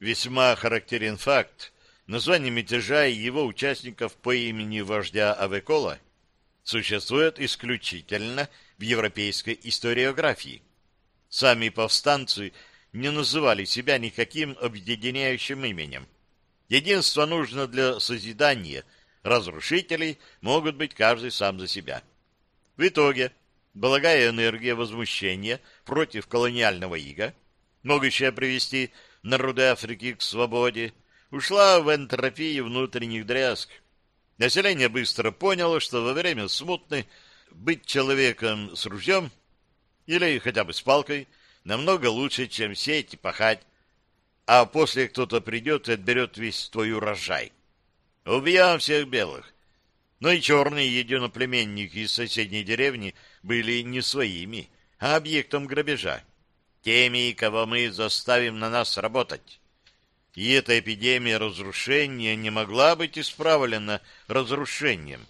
Весьма характерен факт, название мятежа и его участников по имени вождя Авекола существует исключительно в европейской историографии. Сами повстанцы не называли себя никаким объединяющим именем. Единство нужно для созидания, разрушителей могут быть каждый сам за себя. В итоге, благая энергия возмущения против колониального ига, могущая привести народы Африки к свободе, ушла в энтропию внутренних дрязг. Население быстро поняло, что во время смутны быть человеком с ружьем или хотя бы с палкой намного лучше, чем сеять и пахать, а после кто-то придет и отберет весь твой урожай. Убьем всех белых. Но и черные единоплеменники из соседней деревни были не своими, а объектом грабежа. Теми, кого мы заставим на нас работать. И эта эпидемия разрушения не могла быть исправлена разрушением.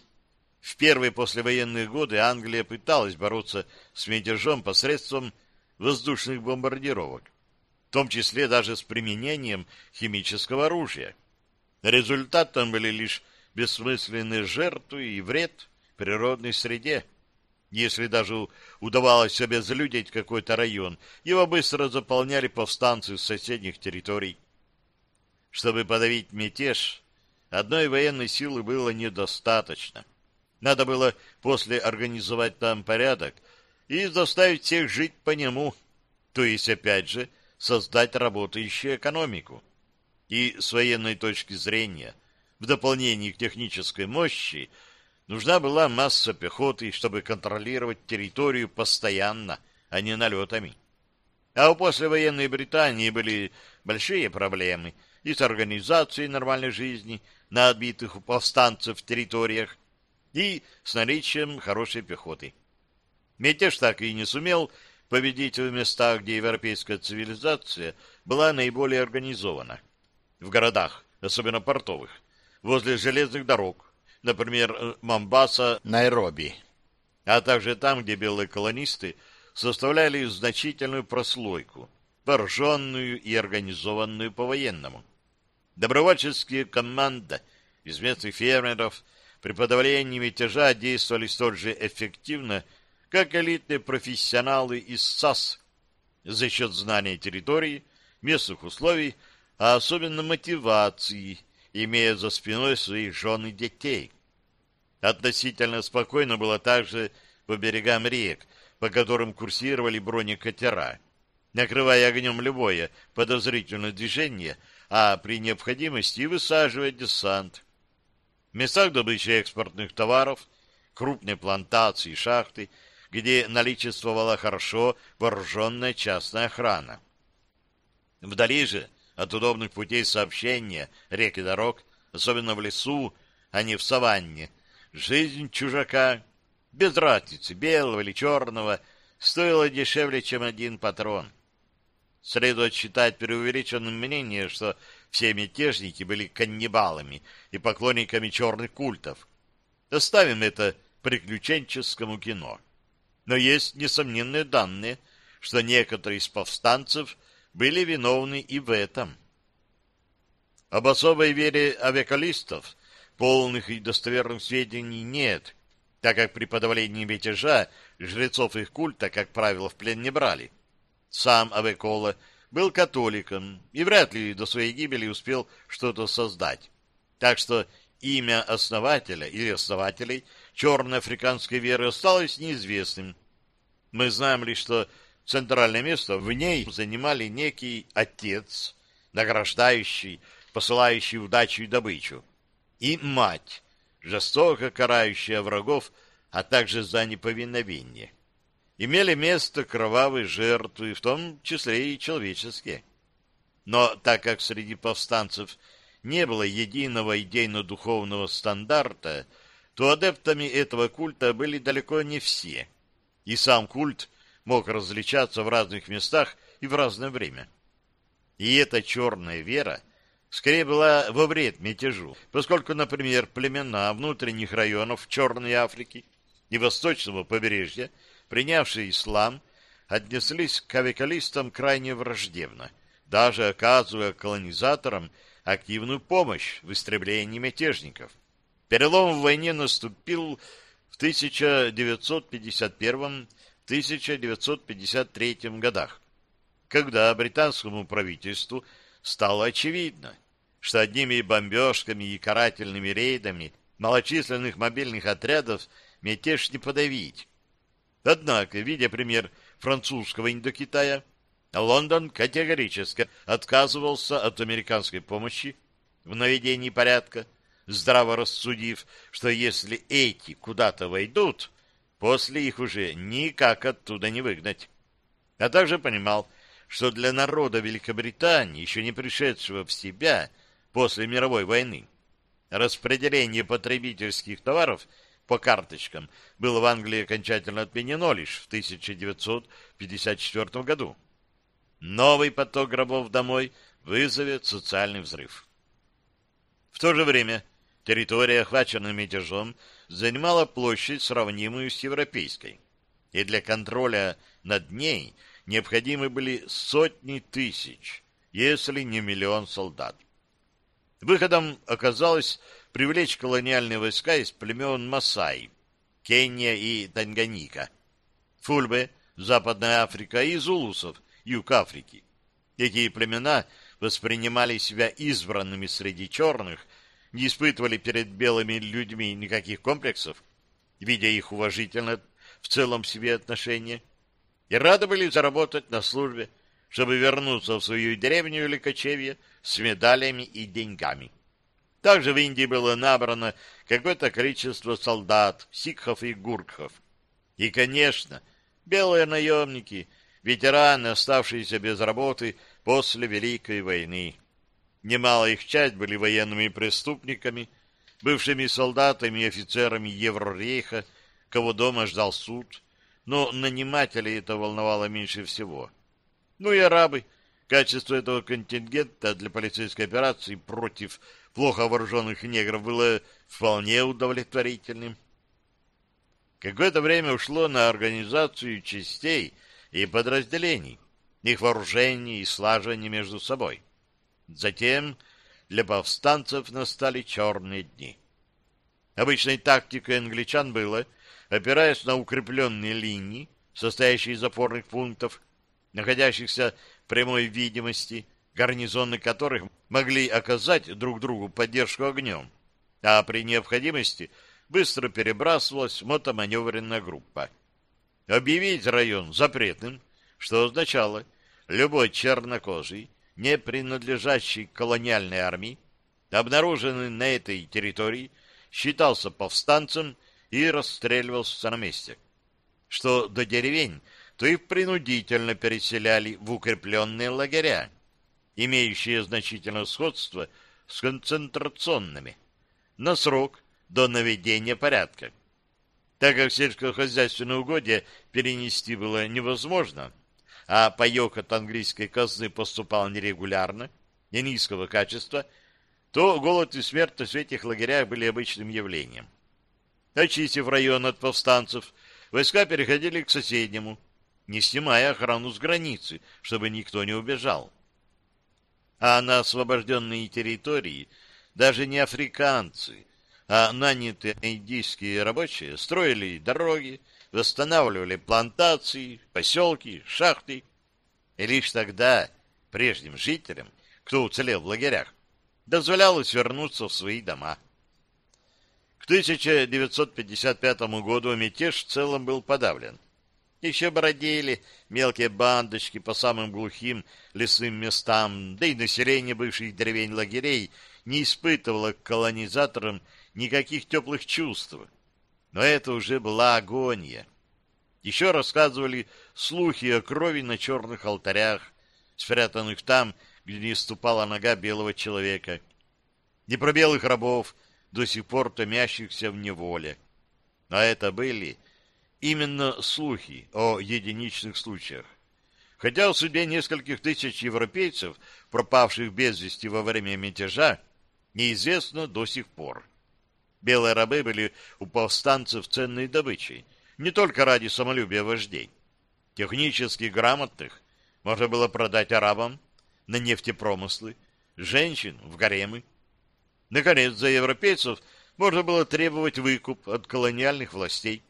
В первые послевоенные годы Англия пыталась бороться с мятежом посредством воздушных бомбардировок, в том числе даже с применением химического оружия. Результатом были лишь бессмысленные жертвы и вред природной среде. Если даже удавалось обезлюдить какой-то район, его быстро заполняли повстанцы с соседних территорий. Чтобы подавить мятеж, одной военной силы было недостаточно. Надо было после организовать там порядок и заставить всех жить по нему, то есть, опять же, создать работающую экономику. И с военной точки зрения, в дополнение к технической мощи, нужна была масса пехоты, чтобы контролировать территорию постоянно, а не налетами. А у послевоенной Британии были большие проблемы и с организацией нормальной жизни на отбитых у повстанцев территориях, и с наличием хорошей пехоты. Мятеж так и не сумел победить в местах, где европейская цивилизация была наиболее организована. В городах, особенно портовых, возле железных дорог, например, Мамбаса, Найроби, а также там, где белые колонисты составляли значительную прослойку, вооруженную и организованную по-военному. Добровольческие команды из местных фермеров – при подавлении мятежа действовали столь же эффективно, как элитные профессионалы из САС за счет знания территории, местных условий, а особенно мотивации, имея за спиной своих жен и детей. Относительно спокойно было также по берегам рек, по которым курсировали бронекатера, накрывая огнем любое подозрительное движение, а при необходимости высаживая десант. В местах добычи экспортных товаров, крупные плантации, шахты, где наличествовала хорошо вооруженная частная охрана. Вдали же от удобных путей сообщения, рек и дорог, особенно в лесу, а не в саванне, жизнь чужака, без разницы, белого или черного, стоила дешевле, чем один патрон. Следует считать преувеличенным мнение, что все мятежники были каннибалами и поклонниками черных культов. Оставим это приключенческому кино. Но есть несомненные данные, что некоторые из повстанцев были виновны и в этом. Об особой вере авиакалистов полных и достоверных сведений нет, так как при подавлении мятежа жрецов их культа, как правило, в плен не брали. Сам Авекола был католиком и вряд ли до своей гибели успел что-то создать. Так что имя основателя или основателей черной веры осталось неизвестным. Мы знаем лишь, что центральное место в ней занимали некий отец, награждающий, посылающий удачу и добычу, и мать, жестоко карающая врагов, а также за неповиновение имели место кровавые жертвы, в том числе и человеческие. Но так как среди повстанцев не было единого идейно-духовного стандарта, то адептами этого культа были далеко не все, и сам культ мог различаться в разных местах и в разное время. И эта черная вера скорее была во вред мятежу, поскольку, например, племена внутренних районов Черной Африки и Восточного побережья – принявшие ислам, отнеслись к авикалистам крайне враждебно, даже оказывая колонизаторам активную помощь в истреблении мятежников. Перелом в войне наступил в 1951-1953 годах, когда британскому правительству стало очевидно, что одними бомбежками и карательными рейдами малочисленных мобильных отрядов мятеж не подавить. Однако, видя пример французского Индокитая, Лондон категорически отказывался от американской помощи в наведении порядка, здраво рассудив, что если эти куда-то войдут, после их уже никак оттуда не выгнать. А также понимал, что для народа Великобритании, еще не пришедшего в себя после мировой войны, распределение потребительских товаров по карточкам было в Англии окончательно отменено лишь в 1954 году. Новый поток гробов домой вызовет социальный взрыв. В то же время территория, охваченная мятежом, занимала площадь, сравнимую с европейской. И для контроля над ней необходимы были сотни тысяч, если не миллион солдат. Выходом оказалось привлечь колониальные войска из племен Масай, Кения и Танганика, Фульбе, Западная Африка и Зулусов, юг Африки. Эти племена воспринимали себя избранными среди черных, не испытывали перед белыми людьми никаких комплексов, видя их уважительно в целом себе отношения, и рады были заработать на службе, чтобы вернуться в свою деревню или кочевье с медалями и деньгами. Также в Индии было набрано какое-то количество солдат, сикхов и гуркхов. И, конечно, белые наемники — ветераны, оставшиеся без работы после Великой войны. Немалая их часть были военными преступниками, бывшими солдатами и офицерами Еврорейха, кого дома ждал суд, но нанимателей это волновало меньше всего. Ну и арабы. Качество этого контингента для полицейской операции против плохо вооруженных негров было вполне удовлетворительным. Какое-то время ушло на организацию частей — и подразделений, их вооружений и слаживания между собой. Затем для повстанцев настали черные дни. Обычной тактикой англичан было, опираясь на укрепленные линии, состоящие из опорных пунктов, находящихся в прямой видимости, гарнизоны которых могли оказать друг другу поддержку огнем, а при необходимости быстро перебрасывалась мотоманевренная группа объявить район запретным, что означало, любой чернокожий, не принадлежащий колониальной армии, обнаруженный на этой территории, считался повстанцем и расстреливался на месте. Что до деревень, то их принудительно переселяли в укрепленные лагеря, имеющие значительное сходство с концентрационными, на срок до наведения порядка. Так как сельскохозяйственные угодья перенести было невозможно, а паек от английской казны поступал нерегулярно и низкого качества, то голод и смертность в этих лагерях были обычным явлением. Очистив район от повстанцев, войска переходили к соседнему, не снимая охрану с границы, чтобы никто не убежал. А на освобожденные территории даже не африканцы, а нанятые индийские рабочие строили дороги, восстанавливали плантации, поселки, шахты. И лишь тогда прежним жителям, кто уцелел в лагерях, дозволялось вернуться в свои дома. К 1955 году мятеж в целом был подавлен. Еще бродили мелкие бандочки по самым глухим лесным местам, да и население бывших деревень-лагерей не испытывало к колонизаторам никаких теплых чувств. Но это уже была агония. Еще рассказывали слухи о крови на черных алтарях, спрятанных там, где не ступала нога белого человека, не про белых рабов, до сих пор томящихся в неволе. А это были именно слухи о единичных случаях. Хотя в суде нескольких тысяч европейцев, пропавших без вести во время мятежа, неизвестно до сих пор. Белые рабы были у повстанцев ценной добычей, не только ради самолюбия вождей. Технически грамотных можно было продать арабам, на нефтепромыслы, женщин в гаремы. Наконец, за европейцев можно было требовать выкуп от колониальных властей.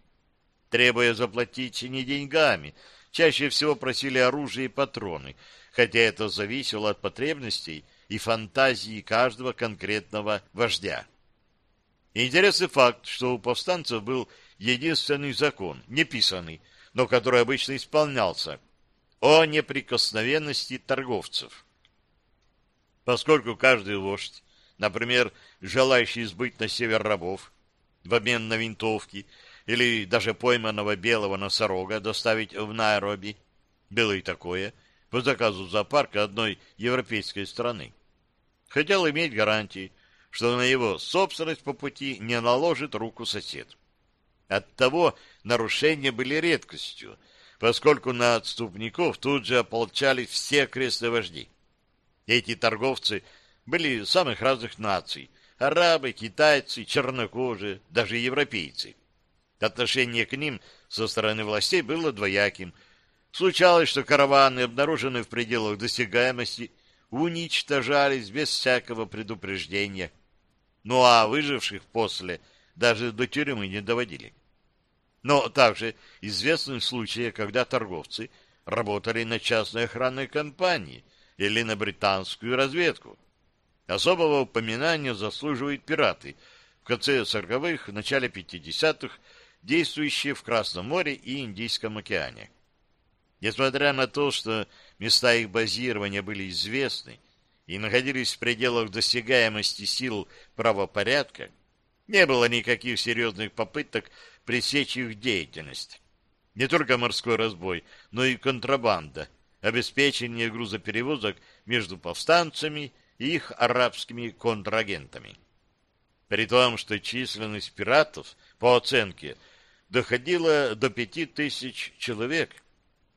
Требуя заплатить не деньгами, чаще всего просили оружие и патроны, хотя это зависело от потребностей и фантазии каждого конкретного вождя. Интересный факт, что у повстанцев был единственный закон, неписанный, но который обычно исполнялся, о неприкосновенности торговцев. Поскольку каждый вождь, например, желающий сбыть на север рабов в обмен на винтовки или даже пойманного белого носорога доставить в Найроби, было и такое, по заказу зоопарка одной европейской страны, хотел иметь гарантии, что на его собственность по пути не наложит руку сосед. Оттого нарушения были редкостью, поскольку на отступников тут же ополчались все окрестные вожди. Эти торговцы были самых разных наций – арабы, китайцы, чернокожие, даже европейцы. Отношение к ним со стороны властей было двояким. Случалось, что караваны, обнаруженные в пределах досягаемости, уничтожались без всякого предупреждения. Ну а выживших после даже до тюрьмы не доводили. Но также известны случаи, когда торговцы работали на частной охранной компании или на британскую разведку. Особого упоминания заслуживают пираты, в конце 40-х, начале 50-х, действующие в Красном море и Индийском океане. Несмотря на то, что места их базирования были известны и находились в пределах досягаемости сил правопорядка, не было никаких серьезных попыток пресечь их деятельность. Не только морской разбой, но и контрабанда, обеспечение грузоперевозок между повстанцами и их арабскими контрагентами. При том, что численность пиратов, по оценке, доходила до пяти тысяч человек,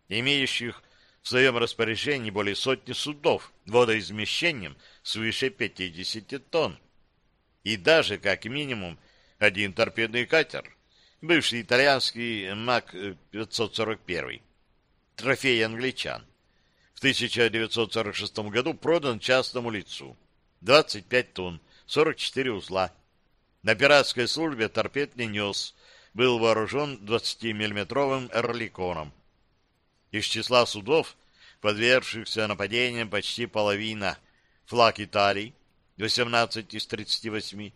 имеющих в своем распоряжении более сотни судов водоизмещением свыше 50 тонн, и даже, как минимум, один торпедный катер, бывший итальянский МАК-541, трофей англичан. В 1946 году продан частному лицу. 25 тонн, 44 узла. На пиратской службе торпед не нес, был вооружен 20-миллиметровым эрликоном. Из числа судов, подвергшихся нападениям, почти половина. Флаг Италии, 18 из 38,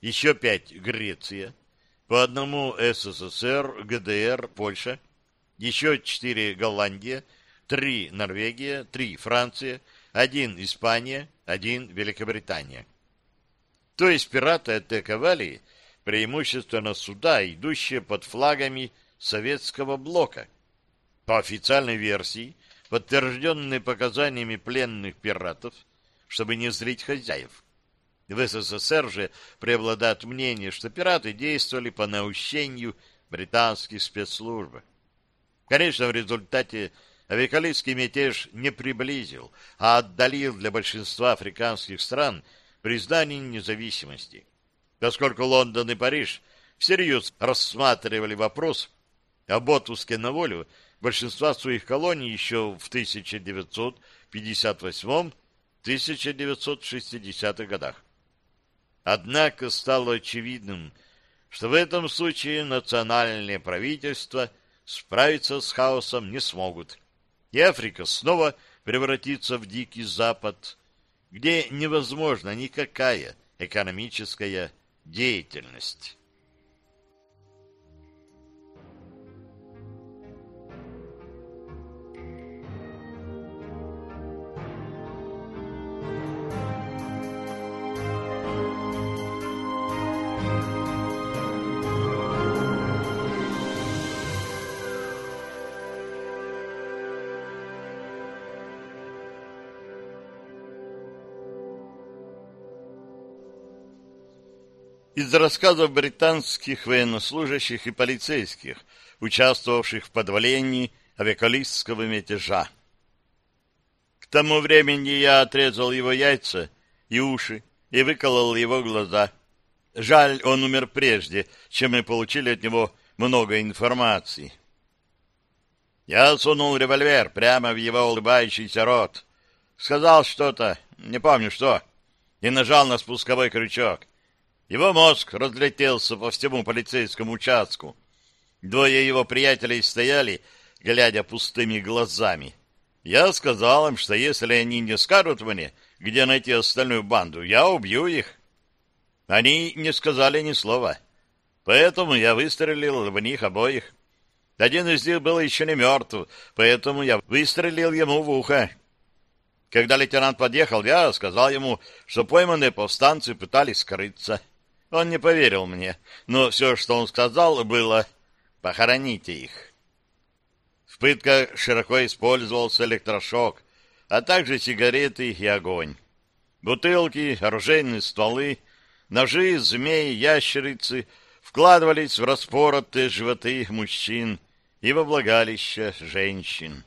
еще 5 Греция, по одному СССР, ГДР, Польша, еще четыре Голландия, три Норвегия, три Франция, один Испания, один Великобритания. То есть пираты атаковали преимущественно суда, идущие под флагами советского блока. По официальной версии, подтвержденной показаниями пленных пиратов, чтобы не злить хозяев. В СССР же преобладает мнение, что пираты действовали по наущению британских спецслужб. Конечно, в результате авиакалийский мятеж не приблизил, а отдалил для большинства африканских стран признание независимости. Поскольку Лондон и Париж всерьез рассматривали вопрос об отпуске на волю большинства своих колоний еще в 1958-1960 годах. Однако стало очевидным, что в этом случае национальные правительства справиться с хаосом не смогут, и Африка снова превратится в дикий запад, где невозможна никакая экономическая деятельность. Из рассказов британских военнослужащих и полицейских, участвовавших в подвалении авиакалистского мятежа. К тому времени я отрезал его яйца и уши и выколол его глаза. Жаль, он умер прежде, чем мы получили от него много информации. Я сунул револьвер прямо в его улыбающийся рот. Сказал что-то, не помню что, и нажал на спусковой крючок. Его мозг разлетелся по всему полицейскому участку. Двое его приятелей стояли, глядя пустыми глазами. Я сказал им, что если они не скажут мне, где найти остальную банду, я убью их. Они не сказали ни слова. Поэтому я выстрелил в них обоих. Один из них был еще не мертв, поэтому я выстрелил ему в ухо. Когда лейтенант подъехал, я сказал ему, что пойманные повстанцы пытались скрыться. Он не поверил мне, но все, что он сказал, было «похороните их». В пытках широко использовался электрошок, а также сигареты и огонь. Бутылки, оружейные стволы, ножи, змеи, ящерицы вкладывались в распоротые животы мужчин и во влагалища женщин.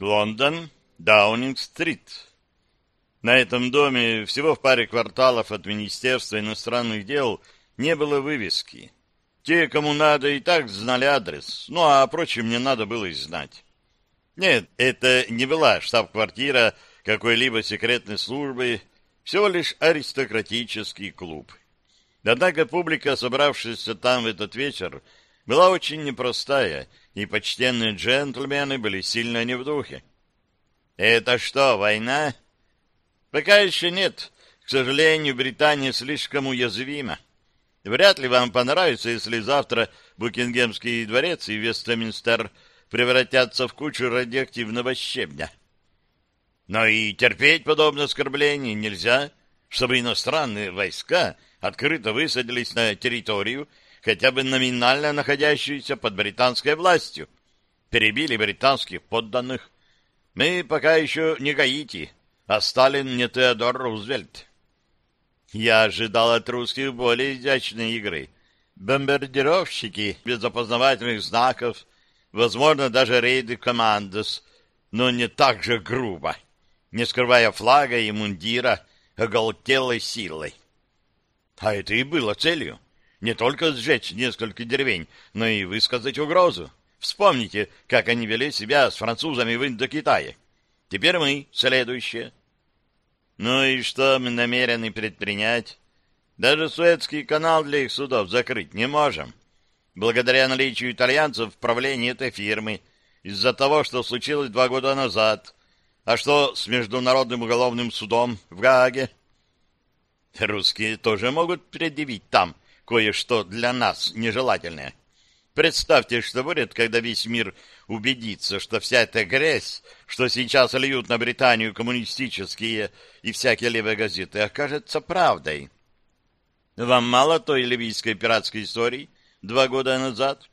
Лондон, Даунинг-стрит. На этом доме всего в паре кварталов от Министерства иностранных дел не было вывески. Те, кому надо, и так знали адрес, ну а прочим не надо было и знать. Нет, это не была штаб-квартира какой-либо секретной службы, всего лишь аристократический клуб. Однако публика, собравшаяся там в этот вечер, была очень непростая, и почтенные джентльмены были сильно не в духе. «Это что, война?» «Пока еще нет. К сожалению, Британия слишком уязвима. Вряд ли вам понравится, если завтра Букингемский дворец и Вестминстер превратятся в кучу радиоактивного щебня. Но и терпеть подобное оскорбление нельзя, чтобы иностранные войска открыто высадились на территорию, хотя бы номинально находящуюся под британской властью, перебили британских подданных. Мы пока еще не Гаити, а Сталин не Теодор Рузвельт. Я ожидал от русских более изящной игры. Бомбардировщики без опознавательных знаков, возможно, даже рейды командос, но не так же грубо, не скрывая флага и мундира оголтелой силой. А это и было целью не только сжечь несколько деревень, но и высказать угрозу. Вспомните, как они вели себя с французами в Индокитае. Теперь мы следующие. Ну и что мы намерены предпринять? Даже Суэцкий канал для их судов закрыть не можем. Благодаря наличию итальянцев в правлении этой фирмы, из-за того, что случилось два года назад. А что с Международным уголовным судом в Гааге? Русские тоже могут предъявить там кое-что для нас нежелательное. Представьте, что будет, когда весь мир убедится, что вся эта грязь, что сейчас льют на Британию коммунистические и всякие левые газеты, окажется правдой. Вам мало той ливийской пиратской истории два года назад?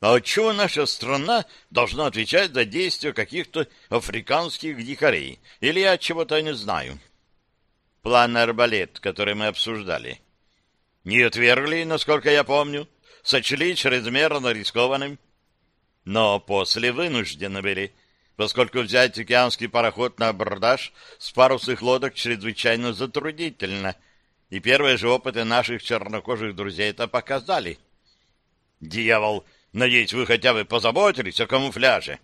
А отчего наша страна должна отвечать за действия каких-то африканских дикарей? Или я чего-то не знаю? План арбалет, который мы обсуждали. Не отвергли, насколько я помню, сочли чрезмерно рискованным. Но после вынуждены были, поскольку взять океанский пароход на абордаж с парусных лодок чрезвычайно затруднительно, и первые же опыты наших чернокожих друзей это показали. Дьявол, надеюсь, вы хотя бы позаботились о камуфляже.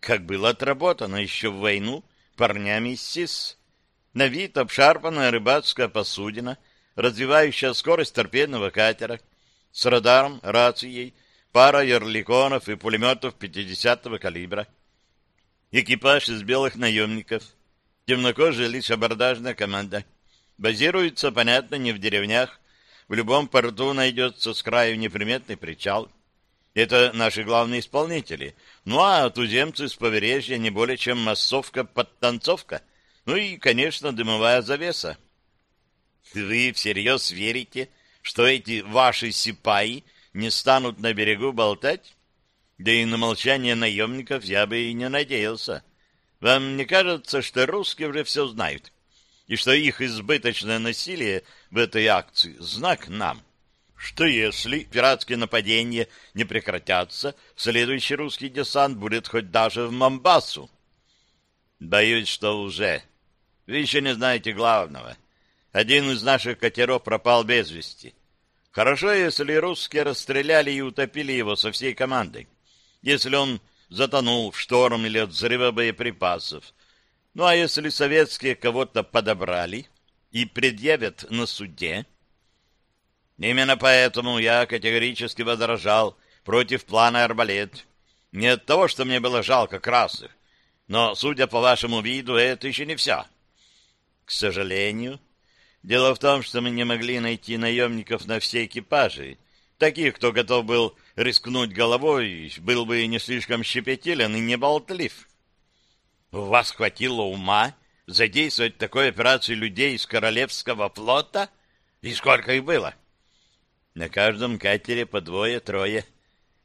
Как было отработано еще в войну парнями СИС. На вид обшарпанная рыбацкая посудина — развивающая скорость торпедного катера с радаром, рацией, пара ярликонов и пулеметов 50-го калибра. Экипаж из белых наемников, темнокожая лишь абордажная команда. Базируется, понятно, не в деревнях. В любом порту найдется с краю неприметный причал. Это наши главные исполнители. Ну а туземцы с побережья не более чем массовка-подтанцовка. Ну и, конечно, дымовая завеса. Вы всерьез верите, что эти ваши сипаи не станут на берегу болтать? Да и на молчание наемников я бы и не надеялся. Вам не кажется, что русские уже все знают, и что их избыточное насилие в этой акции — знак нам? Что если пиратские нападения не прекратятся, следующий русский десант будет хоть даже в Мамбасу? Боюсь, что уже. Вы еще не знаете главного. Один из наших катеров пропал без вести. Хорошо, если русские расстреляли и утопили его со всей командой. Если он затонул в шторм или от взрыва боеприпасов. Ну а если советские кого-то подобрали и предъявят на суде? Именно поэтому я категорически возражал против плана «Арбалет». Не от того, что мне было жалко красных, но, судя по вашему виду, это еще не все. К сожалению, дело в том, что мы не могли найти наемников на все экипажи, таких, кто готов был рискнуть головой, был бы не слишком щепетилен и не болтлив. У вас хватило ума задействовать такой операцию людей из Королевского флота? И сколько их было? На каждом катере по двое-трое.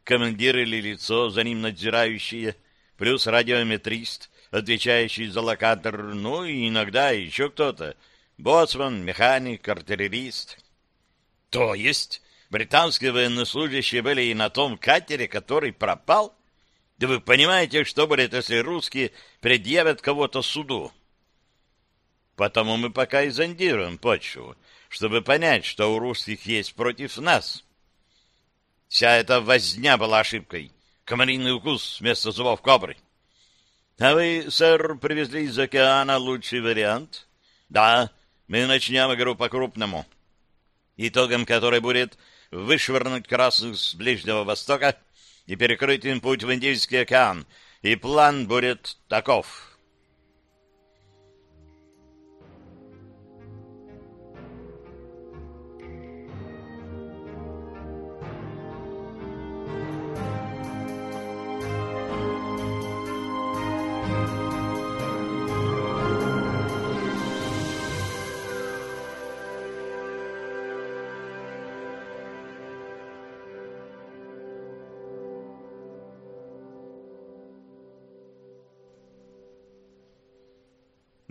Командир или лицо, за ним надзирающие, плюс радиометрист, отвечающий за локатор, ну и иногда еще кто-то. Боцман, механик, артиллерист. То есть британские военнослужащие были и на том катере, который пропал? Да вы понимаете, что будет, если русские предъявят кого-то суду? Потому мы пока и зондируем почву, чтобы понять, что у русских есть против нас. Вся эта возня была ошибкой. Комариный укус вместо зубов кобры. А вы, сэр, привезли из океана лучший вариант? Да, мы начнем игру по-крупному. Итогом которой будет вышвырнуть красных с Ближнего Востока и перекрыть им путь в Индийский океан. И план будет таков.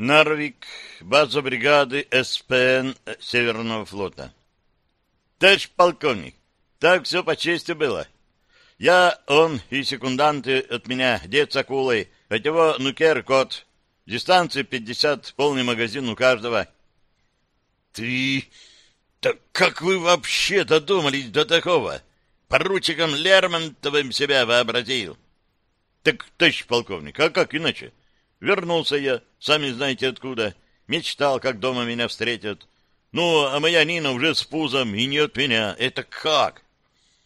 Нарвик, база бригады СПН Северного флота. Товарищ полковник, так все по чести было. Я, он и секунданты от меня, дед с акулой, от него нукер кот. Дистанция пятьдесят, полный магазин у каждого. Ты... Так как вы вообще додумались до такого? Поручиком Лермонтовым себя вообразил. Так, товарищ полковник, а как иначе? — Вернулся я, сами знаете откуда. Мечтал, как дома меня встретят. Ну, а моя Нина уже с пузом, и не от меня. Это как?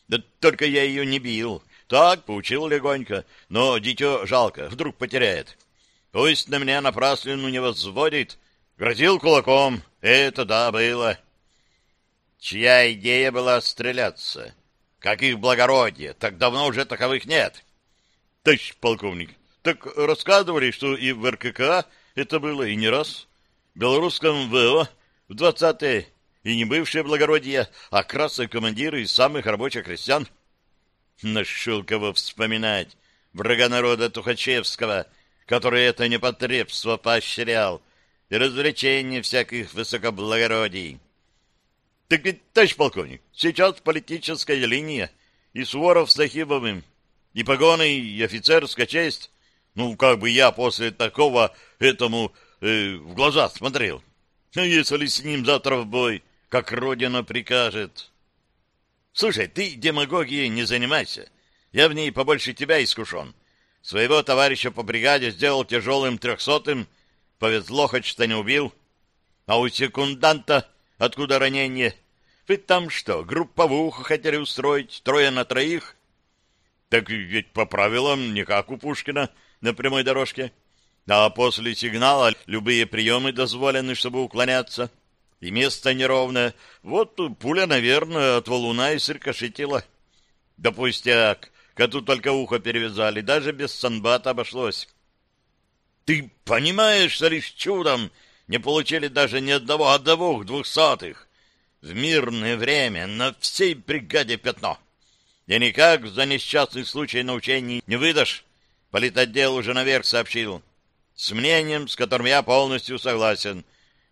Да только я ее не бил. Так, поучил легонько. Но дитё жалко, вдруг потеряет. Пусть на меня напраслину не возводит. Грозил кулаком. Это да, было. Чья идея была стреляться? Каких благородие? Так давно уже таковых нет. Товарищ полковник, так рассказывали, что и в РКК это было, и не раз. В белорусском ВО в двадцатые и не бывшие благородия, а красные командиры из самых рабочих крестьян. Нашел кого вспоминать. Врага народа Тухачевского, который это непотребство поощрял, и развлечения всяких высокоблагородий. Так ведь, товарищ полковник, сейчас политическая линия, и Суворов с Захибовым, и погоны, и офицерская честь, ну, как бы я после такого этому э, в глаза смотрел. А если с ним завтра в бой, как Родина прикажет? Слушай, ты демагогией не занимайся. Я в ней побольше тебя искушен. Своего товарища по бригаде сделал тяжелым трехсотым. Повезло, хоть что не убил. А у секунданта откуда ранение? Вы там что, групповуху хотели устроить? Трое на троих? Так ведь по правилам не как у Пушкина — на прямой дорожке, а после сигнала любые приемы дозволены, чтобы уклоняться. И место неровное. Вот пуля, наверное, от валуна и срикошетила. Да пустяк, коту только ухо перевязали, даже без санбата обошлось. Ты понимаешь, что лишь чудом не получили даже ни одного, а двух двухсотых? В мирное время на всей бригаде пятно. И никак за несчастный случай на учении не выдашь. Политотдел уже наверх сообщил. с мнением, с которым я полностью согласен.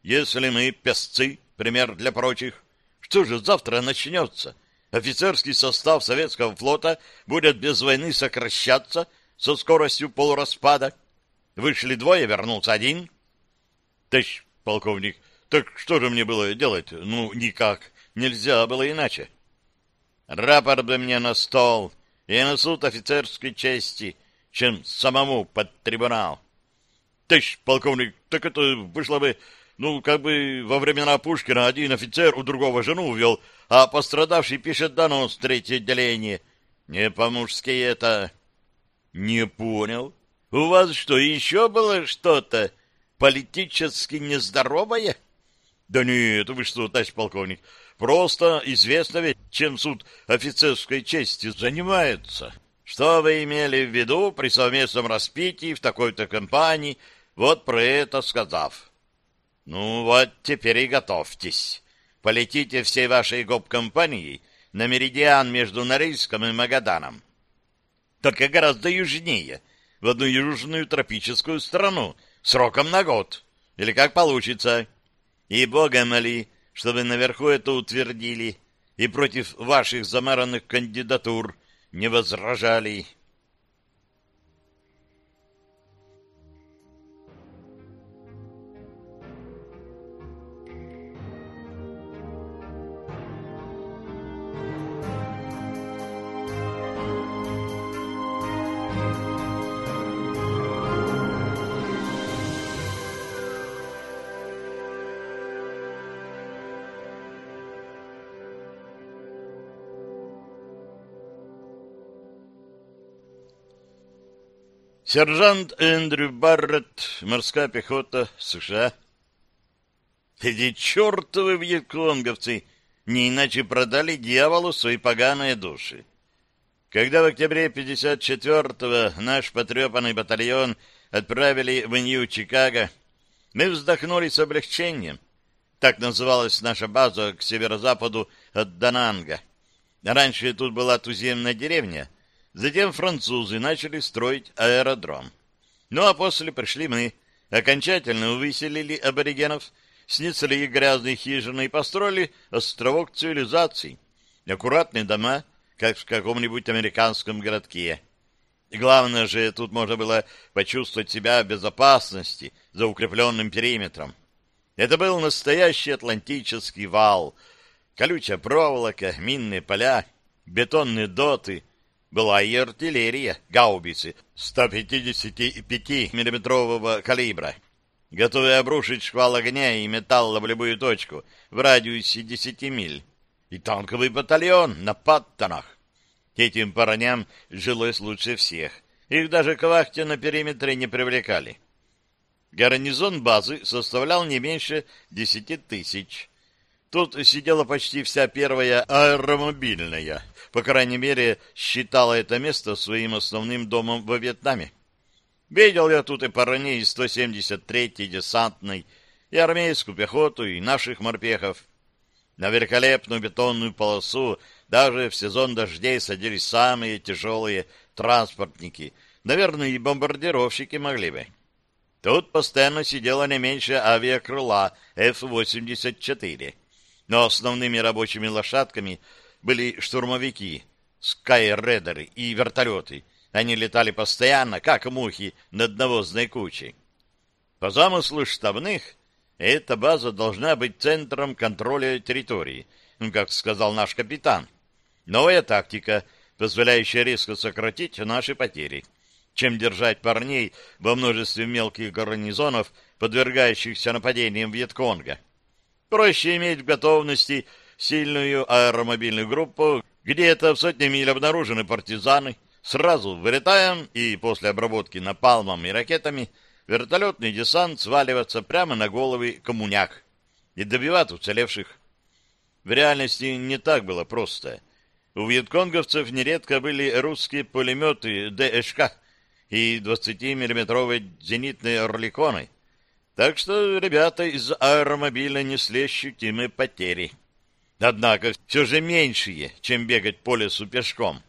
Если мы песцы, пример для прочих, что же завтра начнется? Офицерский состав советского флота будет без войны сокращаться со скоростью полураспада. Вышли двое, вернулся один. Товарищ полковник, так что же мне было делать? Ну, никак. Нельзя было иначе. Рапорт бы мне на стол на суд офицерской чести, чем самому под трибунал. Товарищ полковник, так это вышло бы, ну, как бы во времена Пушкина один офицер у другого жену увел, а пострадавший пишет донос в третье отделение. Не по-мужски это. Не понял. У вас что, еще было что-то политически нездоровое? Да нет, вы что, товарищ полковник, просто известно ведь, чем суд офицерской чести занимается. Что вы имели в виду при совместном распитии в такой-то компании, вот про это сказав? Ну вот теперь и готовьтесь. Полетите всей вашей гоп-компанией на меридиан между Норильском и Магаданом. Только гораздо южнее, в одну южную тропическую страну, сроком на год. Или как получится. И бога моли, чтобы наверху это утвердили, и против ваших замаранных кандидатур не возражали. Сержант Эндрю Барретт, морская пехота США. Эти чертовы вьетконговцы не иначе продали дьяволу свои поганые души. Когда в октябре 54-го наш потрепанный батальон отправили в Нью-Чикаго, мы вздохнули с облегчением. Так называлась наша база к северо-западу от Дананга. Раньше тут была туземная деревня — Затем французы начали строить аэродром. Ну а после пришли мы, окончательно выселили аборигенов, снесли грязные хижины и построили островок цивилизации. Аккуратные дома, как в каком-нибудь американском городке. И главное же, тут можно было почувствовать себя в безопасности за укрепленным периметром. Это был настоящий атлантический вал. Колючая проволока, минные поля, бетонные доты, была и артиллерия, гаубицы 155 миллиметрового калибра, готовые обрушить шквал огня и металла в любую точку в радиусе 10 миль, и танковый батальон на паттонах. Этим парням жилось лучше всех. Их даже к вахте на периметре не привлекали. Гарнизон базы составлял не меньше 10 тысяч. Тут сидела почти вся первая аэромобильная, по крайней мере, считала это место своим основным домом во Вьетнаме. Видел я тут и парней из 173-й десантной, и армейскую пехоту, и наших морпехов. На великолепную бетонную полосу даже в сезон дождей садились самые тяжелые транспортники. Наверное, и бомбардировщики могли бы. Тут постоянно сидело не меньше авиакрыла F-84. Но основными рабочими лошадками были штурмовики, скайредеры и вертолеты. Они летали постоянно, как мухи над навозной кучей. По замыслу штабных, эта база должна быть центром контроля территории, ну, как сказал наш капитан. Новая тактика, позволяющая резко сократить наши потери, чем держать парней во множестве мелких гарнизонов, подвергающихся нападениям Вьетконга. Проще иметь в готовности сильную аэромобильную группу, где-то в сотне миль обнаружены партизаны. Сразу вылетаем, и после обработки напалмом и ракетами вертолетный десант сваливается прямо на головы коммуняк и добивать уцелевших. В реальности не так было просто. У вьетконговцев нередко были русские пулеметы ДШК и 20-миллиметровые зенитные орликоны, так что ребята из аэромобиля несли ощутимые потери. Однако все же меньшие, чем бегать по лесу пешком.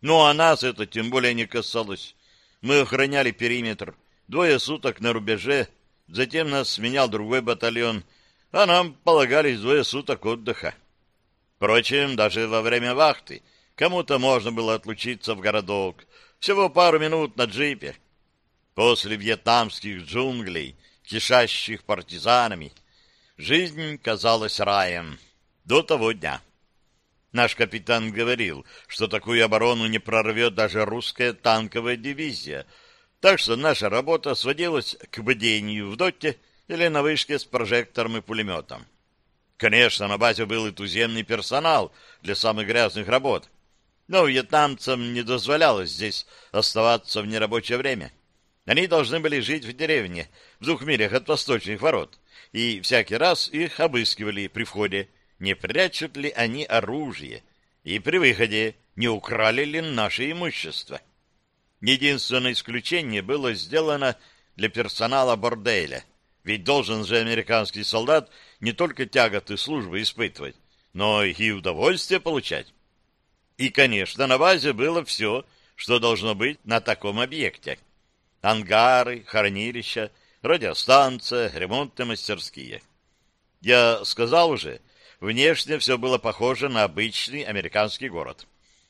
Ну, а нас это тем более не касалось. Мы охраняли периметр, двое суток на рубеже, затем нас сменял другой батальон, а нам полагались двое суток отдыха. Впрочем, даже во время вахты кому-то можно было отлучиться в городок, всего пару минут на джипе. После вьетнамских джунглей, кишащих партизанами, жизнь казалась раем до того дня. Наш капитан говорил, что такую оборону не прорвет даже русская танковая дивизия, так что наша работа сводилась к бдению в доте или на вышке с прожектором и пулеметом. Конечно, на базе был и туземный персонал для самых грязных работ, но вьетнамцам не дозволялось здесь оставаться в нерабочее время. Они должны были жить в деревне, в двух милях от восточных ворот, и всякий раз их обыскивали при входе, не прячут ли они оружие, и при выходе не украли ли наше имущество. Единственное исключение было сделано для персонала борделя, ведь должен же американский солдат не только тяготы службы испытывать, но и удовольствие получать. И, конечно, на базе было все, что должно быть на таком объекте. Ангары, хранилища, радиостанция, ремонтные мастерские. Я сказал уже, Внешне все было похоже на обычный американский город.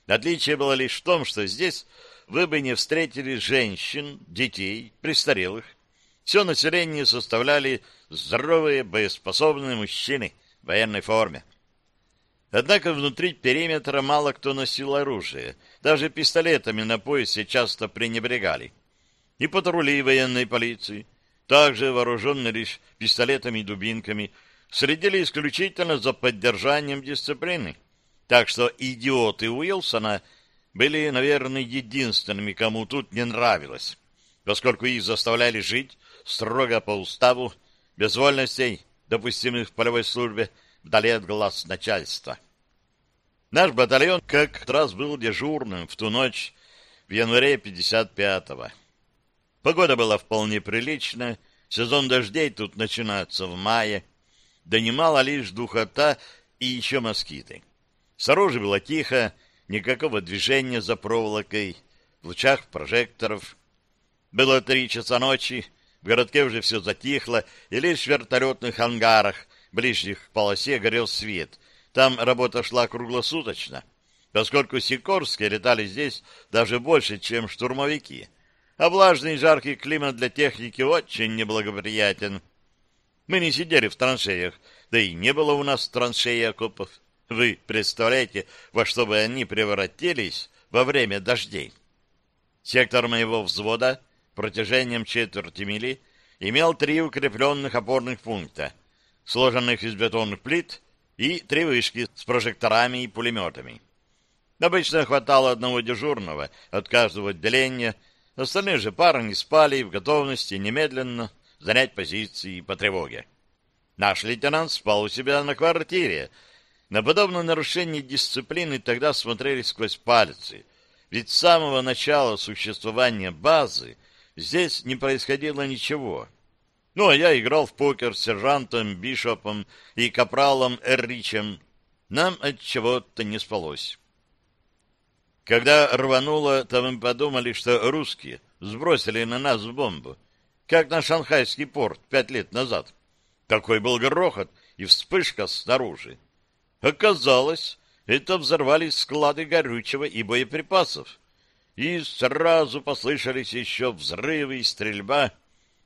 Отличие было лишь в том, что здесь вы бы не встретили женщин, детей, престарелых. Все население составляли здоровые, боеспособные мужчины в военной форме. Однако внутри периметра мало кто носил оружие. Даже пистолетами на поясе часто пренебрегали. И патрули военной полиции, также вооруженные лишь пистолетами и дубинками, следили исключительно за поддержанием дисциплины. Так что идиоты Уилсона были, наверное, единственными, кому тут не нравилось, поскольку их заставляли жить строго по уставу, без вольностей, допустимых в полевой службе, вдали от глаз начальства. Наш батальон как раз был дежурным в ту ночь в январе 55-го. Погода была вполне приличная, сезон дождей тут начинается в мае, донимала лишь духота и еще москиты. Снаружи было тихо, никакого движения за проволокой, в лучах прожекторов. Было три часа ночи, в городке уже все затихло, и лишь в вертолетных ангарах, ближних к полосе, горел свет. Там работа шла круглосуточно, поскольку сикорские летали здесь даже больше, чем штурмовики. А влажный жаркий климат для техники очень неблагоприятен. Мы не сидели в траншеях, да и не было у нас траншеи окопов. Вы представляете, во что бы они превратились во время дождей? Сектор моего взвода протяжением четверти мили имел три укрепленных опорных пункта, сложенных из бетонных плит, и три вышки с прожекторами и пулеметами. Обычно хватало одного дежурного от каждого отделения, остальные же парни спали в готовности немедленно занять позиции по тревоге. Наш лейтенант спал у себя на квартире. На подобное нарушение дисциплины тогда смотрели сквозь пальцы, ведь с самого начала существования базы здесь не происходило ничего. Ну, а я играл в покер с сержантом Бишопом и капралом Эрричем. Нам от чего-то не спалось. Когда рвануло, то мы подумали, что русские сбросили на нас бомбу как на шанхайский порт пять лет назад. Такой был грохот и вспышка снаружи. Оказалось, это взорвались склады горючего и боеприпасов. И сразу послышались еще взрывы и стрельба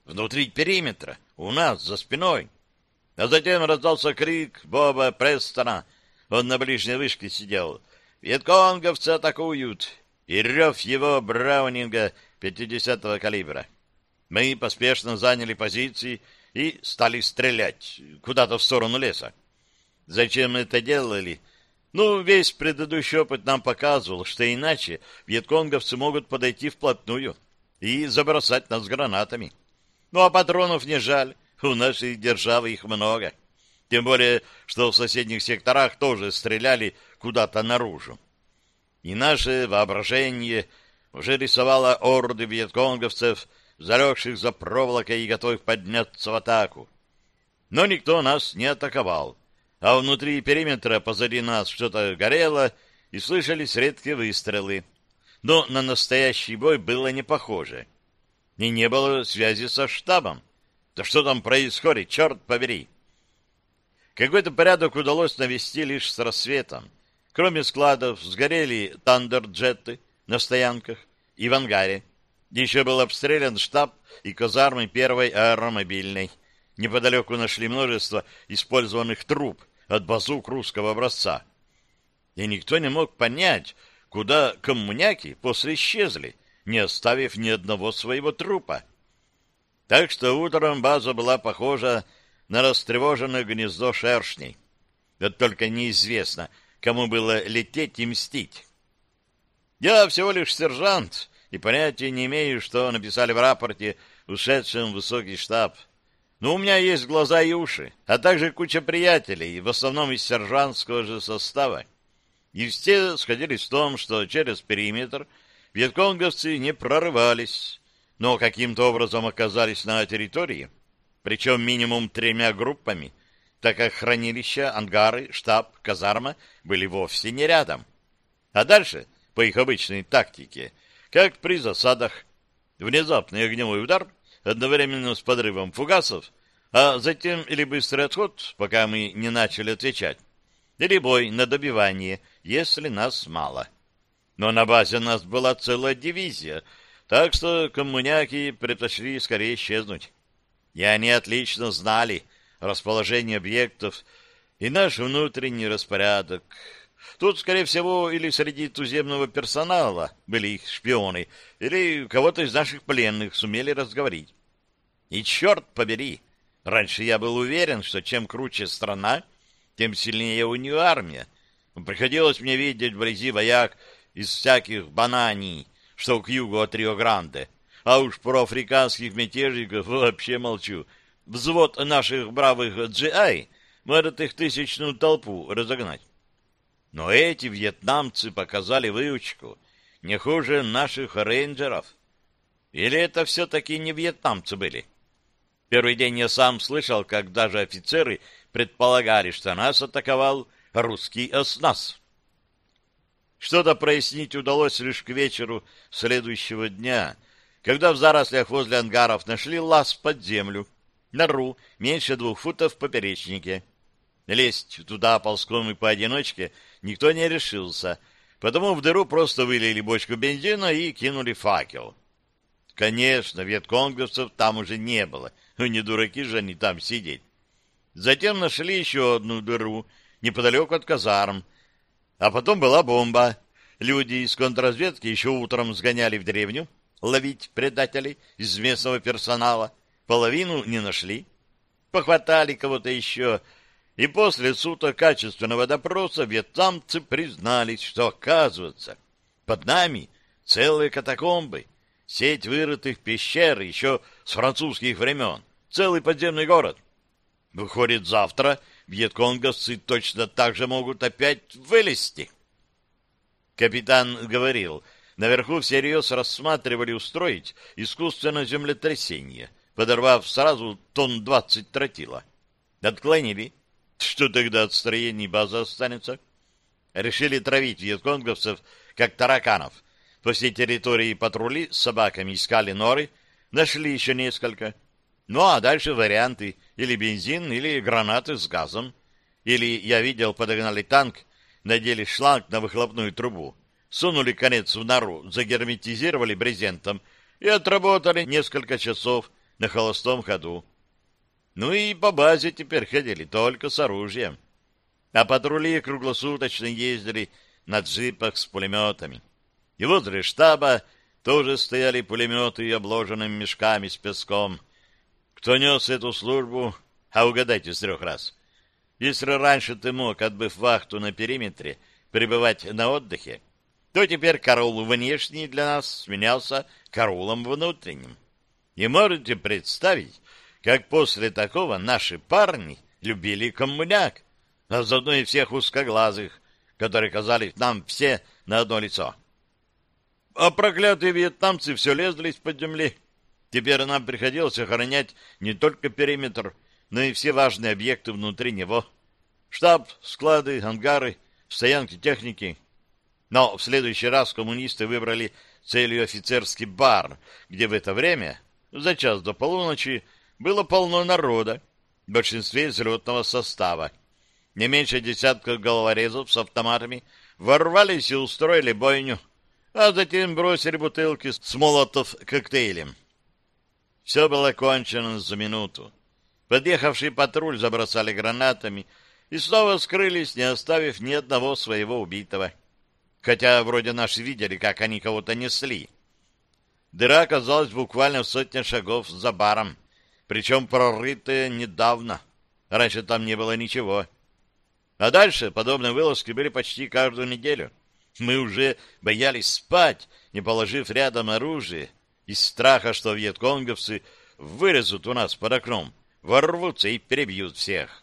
внутри периметра, у нас, за спиной. А затем раздался крик Боба Престона. Он на ближней вышке сидел. «Вьетконговцы атакуют!» И рев его браунинга 50-го калибра. Мы поспешно заняли позиции и стали стрелять куда-то в сторону леса. Зачем мы это делали? Ну, весь предыдущий опыт нам показывал, что иначе вьетконговцы могут подойти вплотную и забросать нас гранатами. Ну, а патронов не жаль, у нашей державы их много. Тем более, что в соседних секторах тоже стреляли куда-то наружу. И наше воображение уже рисовало орды вьетконговцев — залегших за проволокой и готовых подняться в атаку. Но никто нас не атаковал, а внутри периметра позади нас что-то горело, и слышались редкие выстрелы. Но на настоящий бой было не похоже. и не было связи со штабом. Да что там происходит, черт побери! Какой-то порядок удалось навести лишь с рассветом. Кроме складов, сгорели тандерджеты на стоянках и в ангаре. Еще был обстрелян штаб и казармы первой аэромобильной. Неподалеку нашли множество использованных труб от базук русского образца. И никто не мог понять, куда коммуняки после исчезли, не оставив ни одного своего трупа. Так что утром база была похожа на растревоженное гнездо шершней. Вот только неизвестно, кому было лететь и мстить. Я всего лишь сержант, и понятия не имею, что написали в рапорте ушедшим в высокий штаб. Но у меня есть глаза и уши, а также куча приятелей, в основном из сержантского же состава. И все сходились в том, что через периметр вьетконговцы не прорывались, но каким-то образом оказались на территории, причем минимум тремя группами, так как хранилища, ангары, штаб, казарма были вовсе не рядом. А дальше, по их обычной тактике, как при засадах, внезапный огневой удар одновременно с подрывом фугасов, а затем или быстрый отход, пока мы не начали отвечать, или бой на добивание, если нас мало. Но на базе нас была целая дивизия, так что коммуняки предпочли скорее исчезнуть. И они отлично знали расположение объектов и наш внутренний распорядок. Тут, скорее всего, или среди туземного персонала были их шпионы, или кого-то из наших пленных сумели разговорить. И черт побери! Раньше я был уверен, что чем круче страна, тем сильнее у нее армия. Приходилось мне видеть вблизи вояк из всяких бананий, что к югу от Рио-Гранде, а уж про африканских мятежников вообще молчу. Взвод наших бравых GI может их тысячную толпу разогнать. Но эти вьетнамцы показали выучку не хуже наших рейнджеров. Или это все-таки не вьетнамцы были? Первый день я сам слышал, как даже офицеры предполагали, что нас атаковал русский оснас. Что-то прояснить удалось лишь к вечеру следующего дня — когда в зарослях возле ангаров нашли лаз под землю, нору меньше двух футов в поперечнике. Лезть туда ползком и поодиночке никто не решился, потому в дыру просто вылили бочку бензина и кинули факел. Конечно, ветконговцев там уже не было, не дураки же они там сидеть. Затем нашли еще одну дыру неподалеку от казарм, а потом была бомба. Люди из контрразведки еще утром сгоняли в деревню, ловить предателей из местного персонала. Половину не нашли. Похватали кого-то еще. И после суток качественного допроса вьетнамцы признались, что, оказывается, под нами целые катакомбы, сеть вырытых пещер еще с французских времен, целый подземный город. Выходит, завтра вьетконговцы точно так же могут опять вылезти. Капитан говорил, наверху всерьез рассматривали устроить искусственное землетрясение, подорвав сразу тонн двадцать тротила. Отклонили. Что тогда от строений базы останется? Решили травить вьетконговцев, как тараканов. По всей территории патрули с собаками искали норы, нашли еще несколько. Ну, а дальше варианты или бензин, или гранаты с газом. Или, я видел, подогнали танк, надели шланг на выхлопную трубу сунули конец в нору, загерметизировали брезентом и отработали несколько часов на холостом ходу. Ну и по базе теперь ходили только с оружием. А патрули круглосуточно ездили на джипах с пулеметами. И возле штаба тоже стояли пулеметы, обложенными мешками с песком. Кто нес эту службу? А угадайте с трех раз. Если раньше ты мог, отбыв вахту на периметре, пребывать на отдыхе, то теперь караул внешний для нас сменялся караулом внутренним. И можете представить, как после такого наши парни любили коммуняк, а заодно и всех узкоглазых, которые казались нам все на одно лицо. А проклятые вьетнамцы все лезли из-под земли. Теперь нам приходилось охранять не только периметр, но и все важные объекты внутри него. Штаб, склады, ангары, стоянки техники — но в следующий раз коммунисты выбрали целью офицерский бар, где в это время, за час до полуночи, было полно народа, в большинстве взлетного состава. Не меньше десятка головорезов с автоматами ворвались и устроили бойню, а затем бросили бутылки с молотов коктейлем. Все было кончено за минуту. Подъехавший патруль забросали гранатами и снова скрылись, не оставив ни одного своего убитого. Хотя вроде наши видели, как они кого-то несли. Дыра оказалась буквально в сотне шагов за баром, причем прорытая недавно. Раньше там не было ничего. А дальше подобные вылазки были почти каждую неделю. Мы уже боялись спать, не положив рядом оружие, из страха, что вьетконговцы вырезут у нас под окном, ворвутся и перебьют всех.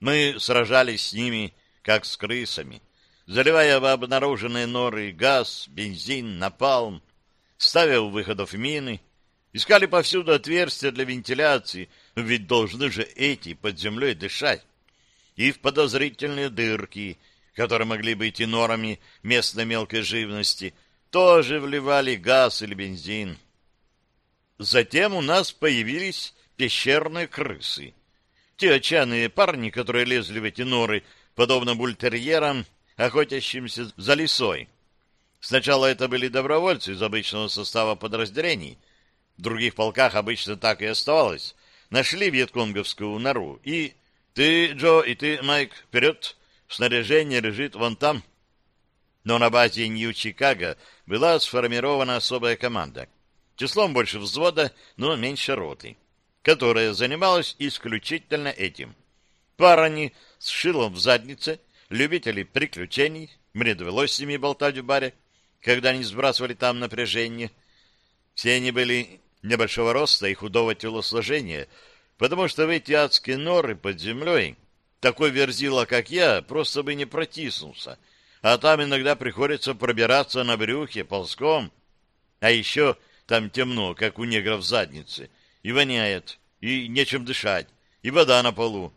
Мы сражались с ними, как с крысами, заливая в обнаруженные норы газ, бензин, напалм, ставя у выходов мины, искали повсюду отверстия для вентиляции, ведь должны же эти под землей дышать, и в подозрительные дырки, которые могли быть и норами местной мелкой живности, тоже вливали газ или бензин. Затем у нас появились пещерные крысы. Те отчаянные парни, которые лезли в эти норы, подобно бультерьерам, охотящимся за лесой. Сначала это были добровольцы из обычного состава подразделений. В других полках обычно так и оставалось. Нашли вьетконговскую нору и... Ты, Джо, и ты, Майк, вперед! Снаряжение лежит вон там. Но на базе Нью-Чикаго была сформирована особая команда. Числом больше взвода, но меньше роты, которая занималась исключительно этим. Парни с шилом в заднице, любители приключений, мне довелось с ними болтать в баре, когда они сбрасывали там напряжение. Все они были небольшого роста и худого телосложения, потому что в эти адские норы под землей такой верзила, как я, просто бы не протиснулся. А там иногда приходится пробираться на брюхе ползком. А еще там темно, как у негров заднице, и воняет, и нечем дышать, и вода на полу.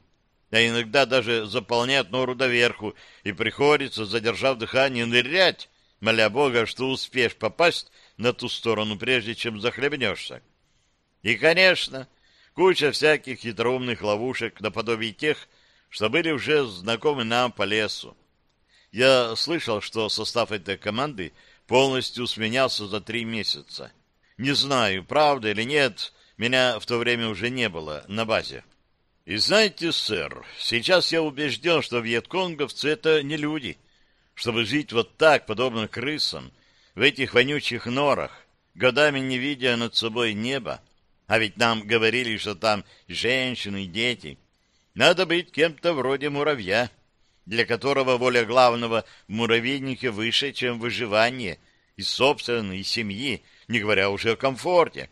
А иногда даже заполняет нору доверху, и приходится, задержав дыхание, нырять, моля Бога, что успеешь попасть на ту сторону, прежде чем захлебнешься. И, конечно, куча всяких хитроумных ловушек наподобие тех, что были уже знакомы нам по лесу. Я слышал, что состав этой команды полностью сменялся за три месяца. Не знаю, правда или нет, меня в то время уже не было на базе. И знаете, сэр, сейчас я убежден, что вьетконговцы — это не люди. Чтобы жить вот так, подобно крысам, в этих вонючих норах, годами не видя над собой неба, а ведь нам говорили, что там женщины и дети — надо быть кем-то вроде муравья, для которого воля главного в муравейнике выше, чем выживание и собственной семьи, не говоря уже о комфорте.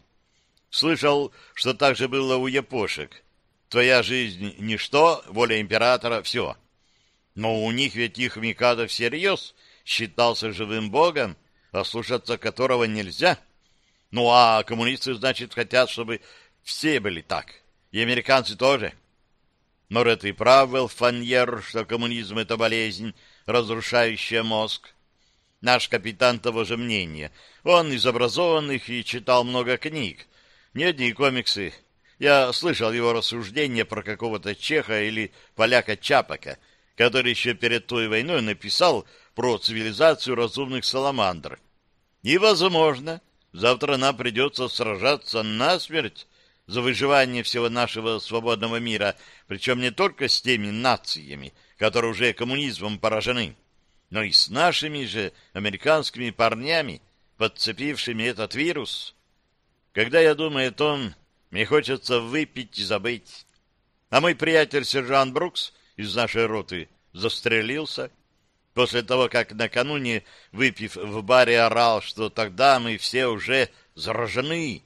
Слышал, что так же было у япошек. Твоя жизнь — ничто, воля императора — все. Но у них ведь их Микадо всерьез считался живым богом, ослушаться которого нельзя. Ну а коммунисты, значит, хотят, чтобы все были так. И американцы тоже. — может, и прав был Фаньер, что коммунизм — это болезнь, разрушающая мозг. Наш капитан того же мнения. Он из образованных и читал много книг. Не одни комиксы. Я слышал его рассуждения про какого-то чеха или поляка Чапака, который еще перед той войной написал про цивилизацию разумных саламандр. И, возможно, завтра нам придется сражаться насмерть за выживание всего нашего свободного мира, причем не только с теми нациями, которые уже коммунизмом поражены, но и с нашими же американскими парнями, подцепившими этот вирус. Когда я думаю о том, мне хочется выпить и забыть. А мой приятель сержант Брукс из нашей роты застрелился после того, как накануне, выпив в баре, орал, что тогда мы все уже заражены,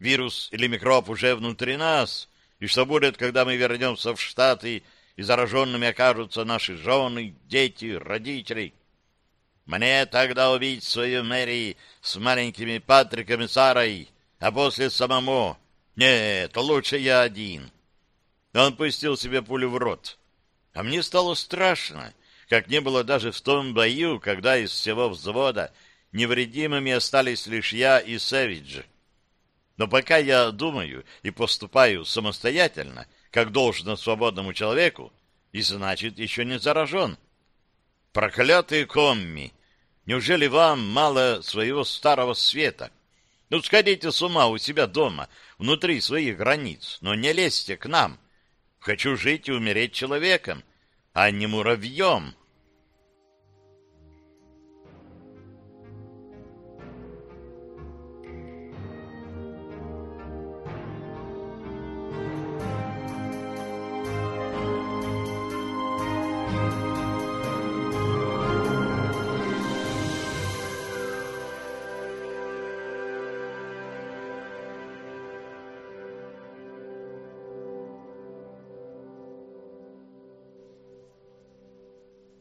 Вирус или микроб уже внутри нас, и что будет, когда мы вернемся в Штаты, и зараженными окажутся наши жены, дети, родители. Мне тогда убить свою Мэри с маленькими Патриком и Сарой, а после самому. Нет, лучше я один. Он пустил себе пулю в рот. А мне стало страшно, как не было даже в том бою, когда из всего взвода невредимыми остались лишь я и Сэвидж. Но пока я думаю и поступаю самостоятельно, как должно свободному человеку, и значит, еще не заражен. Проклятые комми! Неужели вам мало своего старого света? Ну, сходите с ума у себя дома, внутри своих границ, но не лезьте к нам. Хочу жить и умереть человеком, а не муравьем».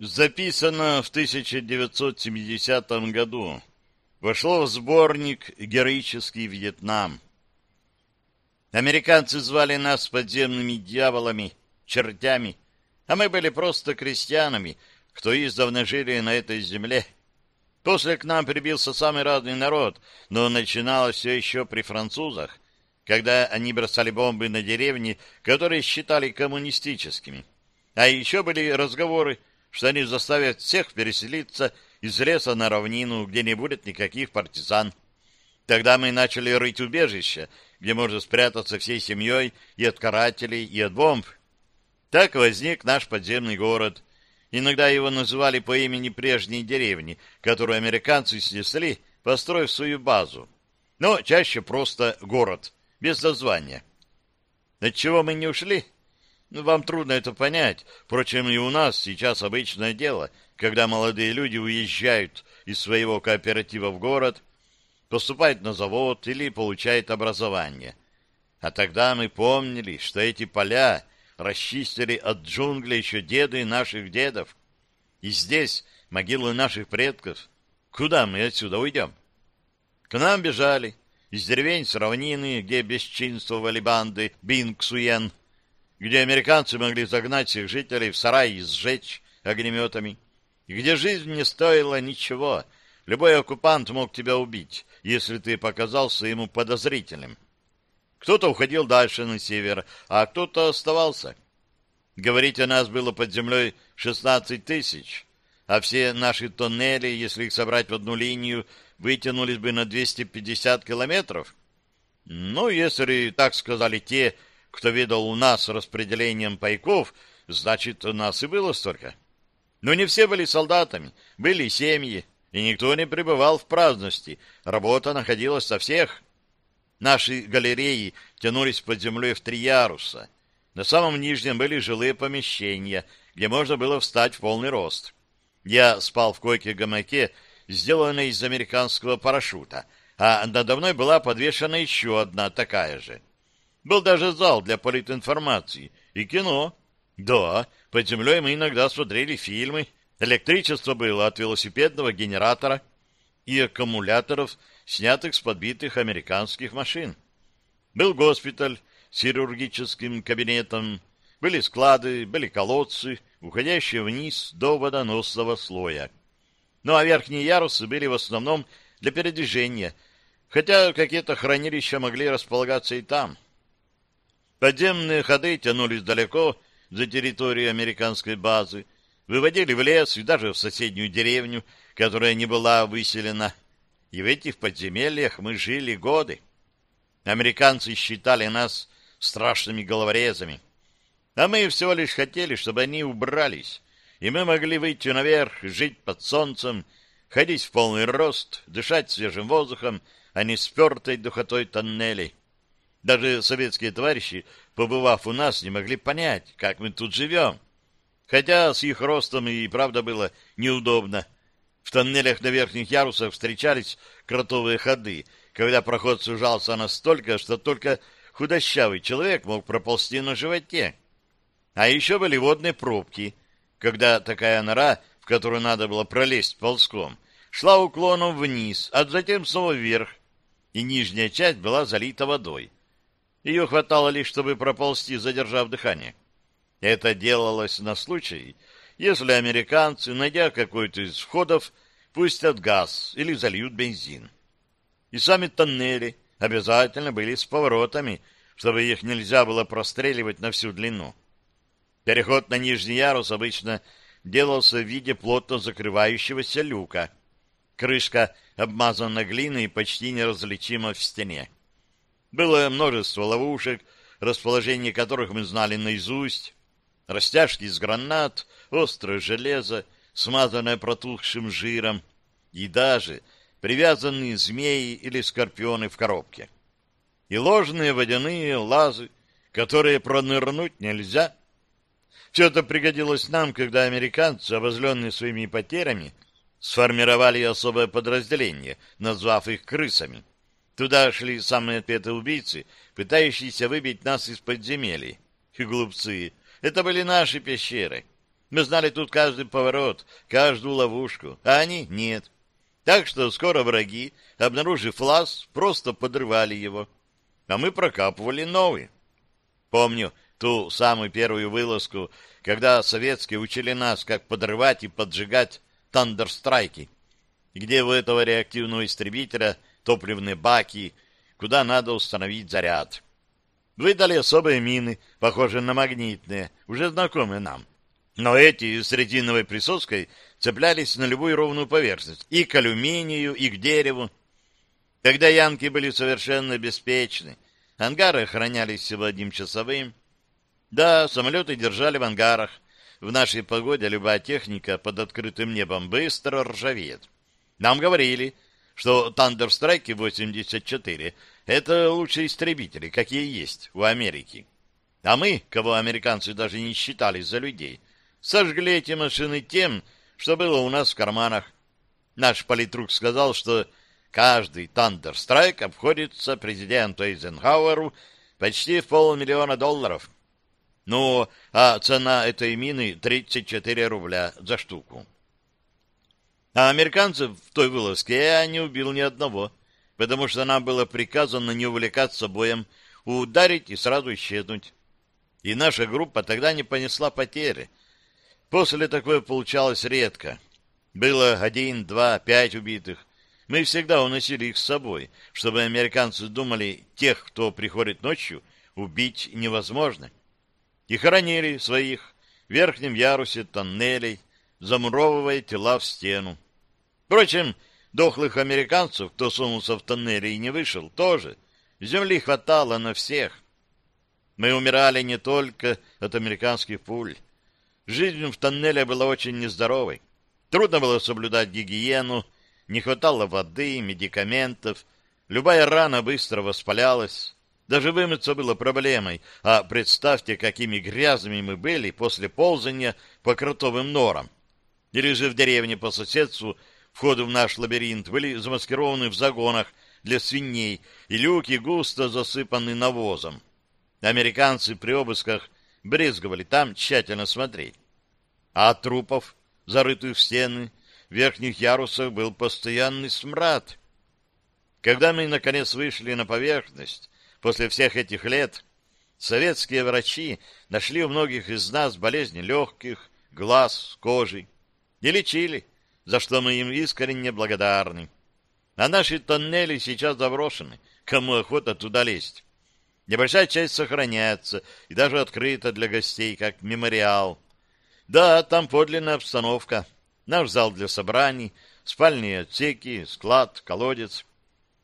Записано в 1970 году. Вошло в сборник «Героический Вьетнам». Американцы звали нас подземными дьяволами, чертями, а мы были просто крестьянами, кто издавна жили на этой земле. После к нам прибился самый разный народ, но начиналось все еще при французах, когда они бросали бомбы на деревни, которые считали коммунистическими. А еще были разговоры что они заставят всех переселиться из леса на равнину, где не будет никаких партизан. Тогда мы начали рыть убежище, где можно спрятаться всей семьей и от карателей, и от бомб. Так возник наш подземный город. Иногда его называли по имени прежней деревни, которую американцы снесли, построив свою базу. Но чаще просто город, без названия. Отчего мы не ушли? Ну, вам трудно это понять. Впрочем, и у нас сейчас обычное дело, когда молодые люди уезжают из своего кооператива в город, поступают на завод или получают образование. А тогда мы помнили, что эти поля расчистили от джунглей еще деды наших дедов. И здесь могилы наших предков. Куда мы отсюда уйдем? К нам бежали из деревень с равнины, где бесчинствовали банды Бинг-Суен, где американцы могли загнать всех жителей в сарай и сжечь огнеметами, где жизнь не стоила ничего. Любой оккупант мог тебя убить, если ты показался ему подозрительным. Кто-то уходил дальше на север, а кто-то оставался. Говорить о нас было под землей 16 тысяч, а все наши тоннели, если их собрать в одну линию, вытянулись бы на 250 километров. Ну, если так сказали те, кто ведал у нас распределением пайков, значит, у нас и было столько. Но не все были солдатами, были семьи, и никто не пребывал в праздности. Работа находилась со всех. Наши галереи тянулись под землей в три яруса. На самом нижнем были жилые помещения, где можно было встать в полный рост. Я спал в койке-гамаке, сделанной из американского парашюта, а надо мной была подвешена еще одна такая же. Был даже зал для политинформации и кино. Да, под землей мы иногда смотрели фильмы. Электричество было от велосипедного генератора и аккумуляторов, снятых с подбитых американских машин. Был госпиталь с хирургическим кабинетом, были склады, были колодцы, уходящие вниз до водоносного слоя. Ну а верхние ярусы были в основном для передвижения, хотя какие-то хранилища могли располагаться и там. Подземные ходы тянулись далеко за территорию американской базы, выводили в лес и даже в соседнюю деревню, которая не была выселена. И в этих подземельях мы жили годы. Американцы считали нас страшными головорезами. А мы всего лишь хотели, чтобы они убрались, и мы могли выйти наверх, жить под солнцем, ходить в полный рост, дышать свежим воздухом, а не спертой духотой тоннелей. Даже советские товарищи, побывав у нас, не могли понять, как мы тут живем. Хотя с их ростом и правда было неудобно. В тоннелях на верхних ярусах встречались кротовые ходы, когда проход сужался настолько, что только худощавый человек мог проползти на животе. А еще были водные пробки, когда такая нора, в которую надо было пролезть ползком, шла уклоном вниз, а затем снова вверх, и нижняя часть была залита водой. Ее хватало лишь, чтобы проползти, задержав дыхание. Это делалось на случай, если американцы, найдя какой-то из входов, пустят газ или зальют бензин. И сами тоннели обязательно были с поворотами, чтобы их нельзя было простреливать на всю длину. Переход на нижний ярус обычно делался в виде плотно закрывающегося люка. Крышка обмазана глиной и почти неразличима в стене. Было множество ловушек, расположение которых мы знали наизусть. Растяжки из гранат, острое железо, смазанное протухшим жиром, и даже привязанные змеи или скорпионы в коробке. И ложные водяные лазы, которые пронырнуть нельзя. Все это пригодилось нам, когда американцы, обозленные своими потерями, сформировали особое подразделение, назвав их крысами. Туда шли самые отпетые убийцы, пытающиеся выбить нас из подземелий. И глупцы. Это были наши пещеры. Мы знали тут каждый поворот, каждую ловушку, а они нет. Так что скоро враги, обнаружив лаз, просто подрывали его. А мы прокапывали новый. Помню ту самую первую вылазку, когда советские учили нас, как подрывать и поджигать тандерстрайки, где у этого реактивного истребителя топливные баки, куда надо установить заряд. Выдали особые мины, похожие на магнитные, уже знакомые нам. Но эти с ретиновой присоской цеплялись на любую ровную поверхность, и к алюминию, и к дереву. Тогда янки были совершенно беспечны. Ангары охранялись всего одним часовым. Да, самолеты держали в ангарах. В нашей погоде любая техника под открытым небом быстро ржавеет. Нам говорили, что Тандерстрайки 84 — это лучшие истребители, какие есть у Америки. А мы, кого американцы даже не считали за людей, сожгли эти машины тем, что было у нас в карманах. Наш политрук сказал, что каждый Тандерстрайк обходится президенту Эйзенхауэру почти в полмиллиона долларов. Ну, а цена этой мины 34 рубля за штуку. А американцев в той вылазке я не убил ни одного, потому что нам было приказано не увлекаться боем, ударить и сразу исчезнуть. И наша группа тогда не понесла потери. После такое получалось редко. Было один, два, пять убитых. Мы всегда уносили их с собой, чтобы американцы думали, тех, кто приходит ночью, убить невозможно. И хоронили своих в верхнем ярусе тоннелей, замуровывая тела в стену. Впрочем, дохлых американцев, кто сунулся в тоннели и не вышел, тоже. Земли хватало на всех. Мы умирали не только от американских пуль. Жизнь в тоннеле была очень нездоровой. Трудно было соблюдать гигиену, не хватало воды, медикаментов. Любая рана быстро воспалялась. Даже вымыться было проблемой. А представьте, какими грязными мы были после ползания по кротовым норам. Или же в деревне по соседству Входы в наш лабиринт были замаскированы в загонах для свиней, и люки густо засыпаны навозом. Американцы при обысках брезговали там тщательно смотреть. А от трупов, зарытых в стены, в верхних ярусах был постоянный смрад. Когда мы, наконец, вышли на поверхность, после всех этих лет, советские врачи нашли у многих из нас болезни легких, глаз, кожи и лечили за что мы им искренне благодарны. А наши тоннели сейчас заброшены. Кому охота туда лезть? Небольшая часть сохраняется и даже открыта для гостей, как мемориал. Да, там подлинная обстановка. Наш зал для собраний, спальные отсеки, склад, колодец.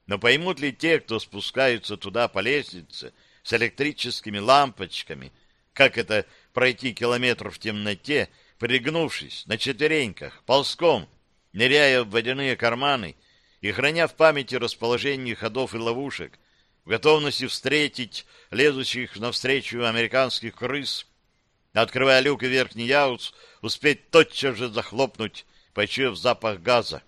Но поймут ли те, кто спускаются туда по лестнице с электрическими лампочками, как это пройти километр в темноте пригнувшись на четвереньках, ползком, ныряя в водяные карманы и храня в памяти расположение ходов и ловушек, в готовности встретить лезущих навстречу американских крыс, открывая люк и верхний яус, успеть тотчас же захлопнуть, почуяв запах газа.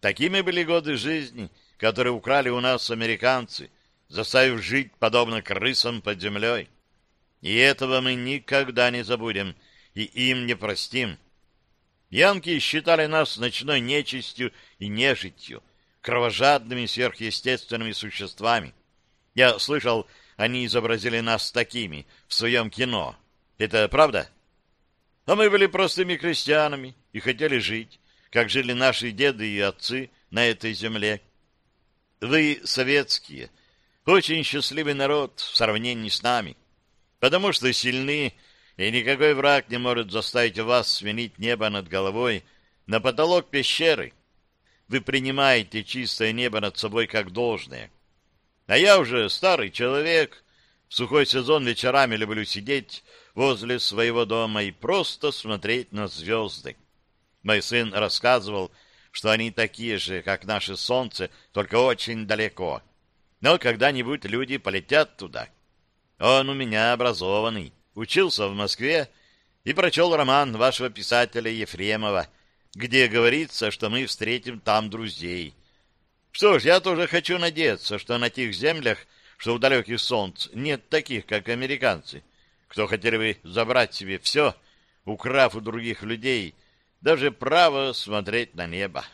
Такими были годы жизни, которые украли у нас американцы, заставив жить подобно крысам под землей. И этого мы никогда не забудем — и им не простим. Янки считали нас ночной нечистью и нежитью, кровожадными сверхъестественными существами. Я слышал, они изобразили нас такими в своем кино. Это правда? А мы были простыми крестьянами и хотели жить, как жили наши деды и отцы на этой земле. Вы, советские, очень счастливый народ в сравнении с нами, потому что сильны, и никакой враг не может заставить вас сменить небо над головой на потолок пещеры. Вы принимаете чистое небо над собой как должное. А я уже старый человек, в сухой сезон вечерами люблю сидеть возле своего дома и просто смотреть на звезды. Мой сын рассказывал, что они такие же, как наше солнце, только очень далеко. Но когда-нибудь люди полетят туда. Он у меня образованный, учился в Москве и прочел роман вашего писателя Ефремова, где говорится, что мы встретим там друзей. Что ж, я тоже хочу надеяться, что на тех землях, что у далеких солнц, нет таких, как американцы, кто хотели бы забрать себе все, украв у других людей даже право смотреть на небо.